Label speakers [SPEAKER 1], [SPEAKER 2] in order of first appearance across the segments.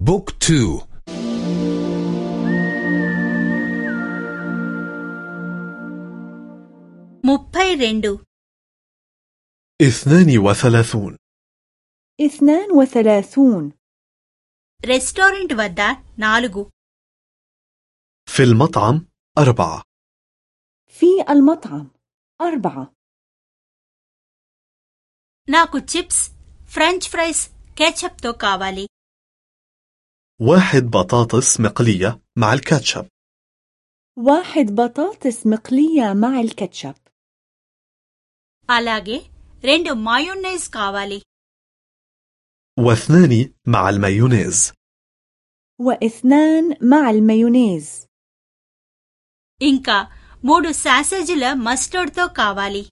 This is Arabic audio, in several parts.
[SPEAKER 1] book two.
[SPEAKER 2] ముప్పై రెండు
[SPEAKER 3] اثنان وثلاثون.
[SPEAKER 4] اثنان وثلاثون.
[SPEAKER 2] రెస్టారెంట్ వద్ద నాలుగు
[SPEAKER 3] في المطعم أربعة.
[SPEAKER 4] في المطعم أربعة.
[SPEAKER 2] నాకు చిప్స్ ఫ్రెంచ్ ఫ్రైస్ కెచప్ తో కావాలి
[SPEAKER 3] واحد بطاطس مقلية مع الكاتشب
[SPEAKER 4] واحد بطاطس مقلية مع الكاتشب
[SPEAKER 2] అలాగే రెండు మాయోన్నైజ్ కావాలి
[SPEAKER 3] واثنان مع المايونيز
[SPEAKER 4] واثنان مع المايونيز
[SPEAKER 2] ఇంకా మూడు సాసేజీల మస్టర్డ్తో కావాలి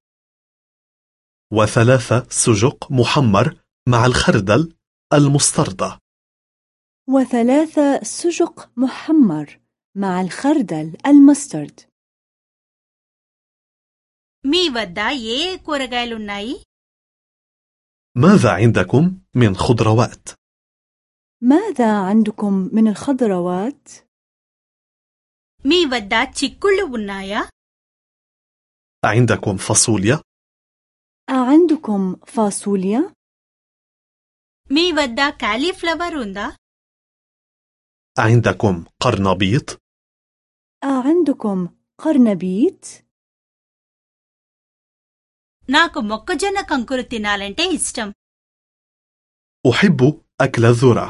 [SPEAKER 3] وثلاثة سجق محمر مع الخردل المستردة
[SPEAKER 4] وثلاثة سجق محمر مع الخردل المسترد
[SPEAKER 2] మీ వద్ద ఏ ఏ కూరగాయలున్నాయి
[SPEAKER 3] ماذا عندكم من خضروات؟
[SPEAKER 4] ماذا عندكم من الخضروات؟
[SPEAKER 2] మీ వద్ద చిక్కుళ్ళు ఉన్నాయా
[SPEAKER 3] عندكم فاصوليا؟
[SPEAKER 4] أعندكم فاصوليا؟
[SPEAKER 2] మీ వద్ద కాలీఫ్లవర్ ఉందా
[SPEAKER 3] عندكم قرنبيط؟
[SPEAKER 4] أعندكم قرنبيط؟
[SPEAKER 2] నాకు మొక్కజొన్న కంకులు తినాలంటే ఇష్టం
[SPEAKER 3] أحب أكل الذرة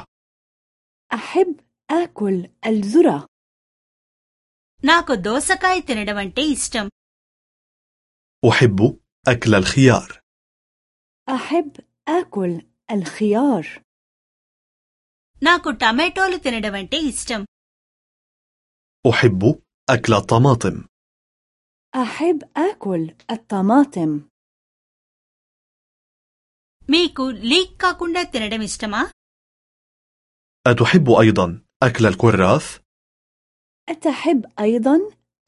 [SPEAKER 4] أحب آكل الذرة
[SPEAKER 2] నాకు దోసకాయ తినడం అంటే ఇష్టం
[SPEAKER 3] أحب أكل الخيار
[SPEAKER 4] أحب آكل الخيار
[SPEAKER 2] నాకు టమాటోలు తినడం అంటే ఇష్టం
[SPEAKER 3] أحب أكل الطماطم
[SPEAKER 4] أحب آكل الطماطم
[SPEAKER 2] మీకు లీక్ కాకుండా తినడం ఇష్టమా
[SPEAKER 3] أتحب أيضا أكل الكراث؟
[SPEAKER 4] أتحب أيضا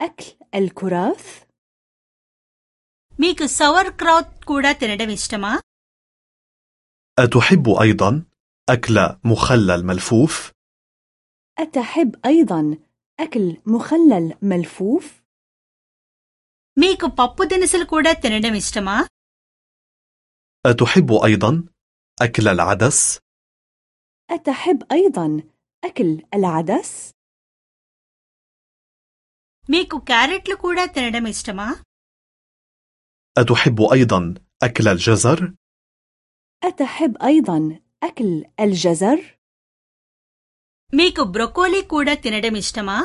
[SPEAKER 4] أكل الكراث؟
[SPEAKER 2] మీకు సవర్ క్రౌత్ కూడా తినడం ఇష్టమా
[SPEAKER 3] أتحب أيضا أكل مخلل ملفوف؟
[SPEAKER 4] أتحب أيضا أكل مخلل ملفوف؟
[SPEAKER 2] మీకు పప్పు దినుసులు కూడా తినడం ఇష్టమా
[SPEAKER 3] أتحب أيضا أكل العدس؟
[SPEAKER 4] أتحب أيضا أكل العدس؟
[SPEAKER 2] మీకు క్యారెట్లు కూడా తినడం ఇష్టమా
[SPEAKER 3] أتحب أيضا أكل الجزر؟
[SPEAKER 4] أتحب أيضا أكل الجزر؟
[SPEAKER 2] మీకు బ్రొకోలీ కూడా తినడం ఇష్టమా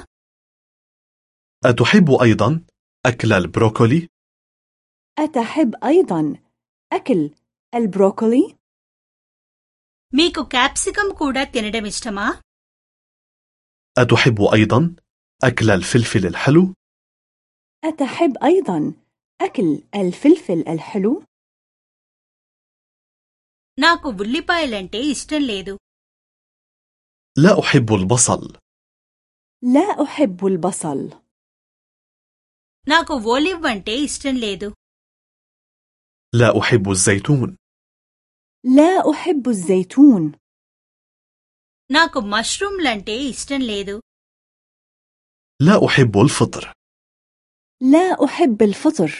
[SPEAKER 3] أتحب أيضا أكل البروكولي؟
[SPEAKER 4] أتحب أيضا أكل البروكولي؟
[SPEAKER 2] మీకు క్యాప్సికం కూడా తినడం ఇష్టమా
[SPEAKER 3] أتحب أيضا أكل الفلفل الحلو؟
[SPEAKER 4] أتحب أيضا أكل الفلفل الحلو؟
[SPEAKER 2] నాకు ఉల్లిపాయలంటే ఇష్టం లేదు
[SPEAKER 3] لا أحب البصل
[SPEAKER 4] لا أحب البصل
[SPEAKER 2] నాకు ఓలివ్ అంటే ఇష్టం లేదు
[SPEAKER 3] لا أحب الزيتون
[SPEAKER 4] لا أحب الزيتون
[SPEAKER 2] నాకు మష్రూమ్లంటే ఇష్టం లేదు
[SPEAKER 3] لا أحب الفطر
[SPEAKER 4] لا أحب الفطر